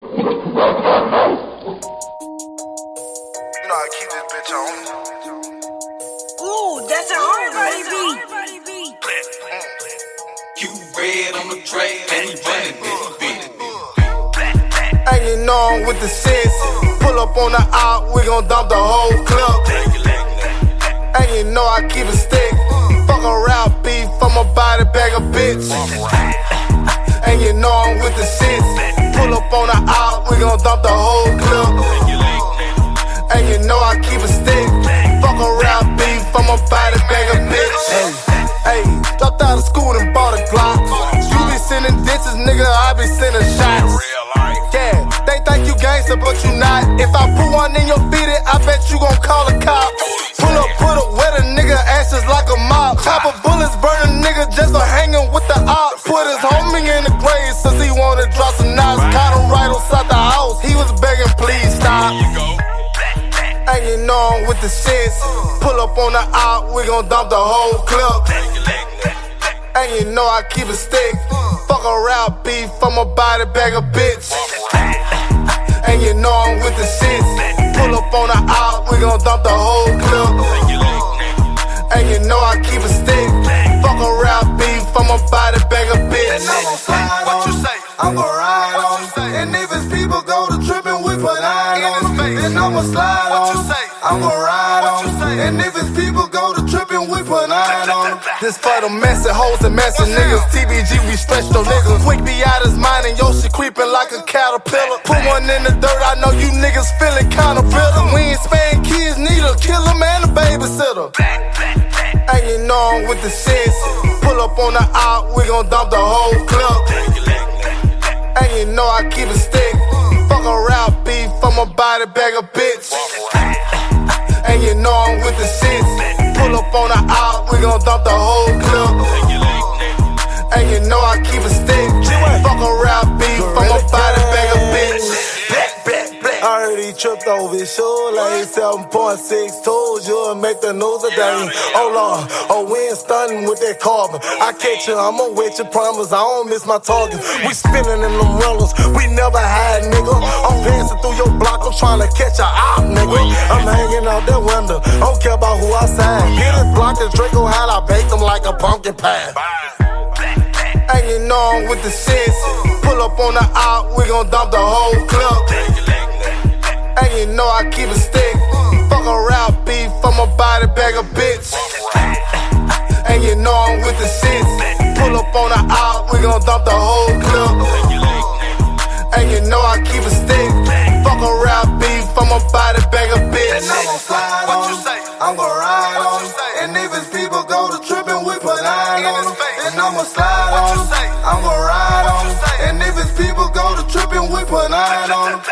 You know I keep this bitch on. Ooh, that's a hard body beat. You red on the track and you running this bitch. And you know I'm with the sense. Pull up on the out, we gon' dump the whole club. And you know I keep a stick. Fuck around beef, I'm a body bag of bitch. And you know I'm with the sense. Pull up on the out, we gon' dump the whole clip. And you know I keep a stick. Fuck around beef, I'm a body bag of bitch. Hey, hey, dropped out of school and bought a Glock. You be sending ditches, nigga, I be sending shots. Yeah, they think you gangster, but you not. If I put one in your feet, I bet you gon' call a cop. Pull up, put up, wet a nigga ashes like a mop. Chop a bullets, burn a nigga just for hanging with the op. Put his homie in the grave since he wanna drop some And you know I'm with the sense. Pull up on the out, we gon' dump the whole clip. And you know I keep a stick. Fuck around beef, I'm a body bag of bitch. And you know I'm with the sense. Pull up on the out, we gon' dump the whole clip. And you know I keep a stick. Fuck around beef, I'm a body bag of bitch. And I'ma slide What you on, say? I'm gon' ride on. And if it's people go to trippin', we put nine on. Then I'ma slide What on. You say? I'm gon' ride What you say? on. And if it's people go to trippin', we put nine on. This for the messy hoes and messy niggas. TBG, we stretch those niggas. Quick be out his mind and yo shit creepin' like a caterpillar. Put one in the dirt, I know you niggas feelin' kinda bitter. We ain't span kids, need a killer man, a babysitter. Know I'm with the sense. Pull up on the out, we gon' dump the whole clip. And you know I keep a stick. Fuck around beef, I'm a body bag of bitch. Up on the out, we gon' dump the whole clip. And you know I keep a stick. Fuck around beef, I'm a body bag of bitch. I heard he tripped over his shoelace. 7.6 told you and make the news a day. Oh, Hold on, oh, we ain't stunning with that carbon. I catch you, I'ma wait you, promise. I don't miss my target. We spinning in them runners, we never had, nigga. I'm passing through your block, I'm trying to catch a op, nigga. I'm hanging out that window, don't care about who I sign. Block, Draco hat, I bake them like a pumpkin pie. Know I'm with the sense. Pull up on the out, we gon' dump the whole clip. And you know I keep a stick. Fuck around beef, I'm a body bag of bitch. And you know I'm with the sense. Pull up on the out, we gon' dump the whole clip. And you know I keep a stick. Fuck around And I'ma slide What on, you say? I'ma ride on. And if it's people go to trippin', we put nine on.